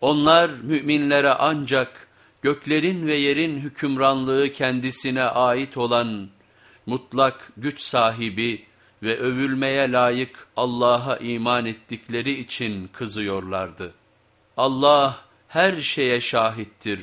Onlar müminlere ancak göklerin ve yerin hükümranlığı kendisine ait olan mutlak güç sahibi ve övülmeye layık Allah'a iman ettikleri için kızıyorlardı. Allah her şeye şahittir.